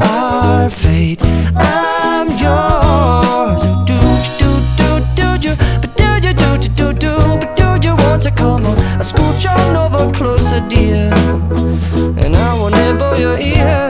our fate. I'm yours. Do do do do do, do do do do do, but do you want to come on? Scooch on over closer, dear, and I will nibble your ear.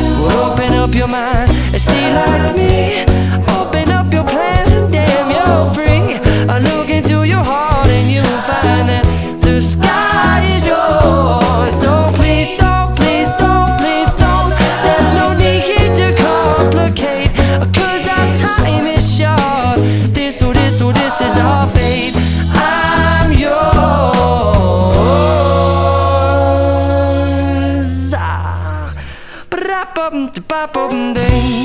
up open day.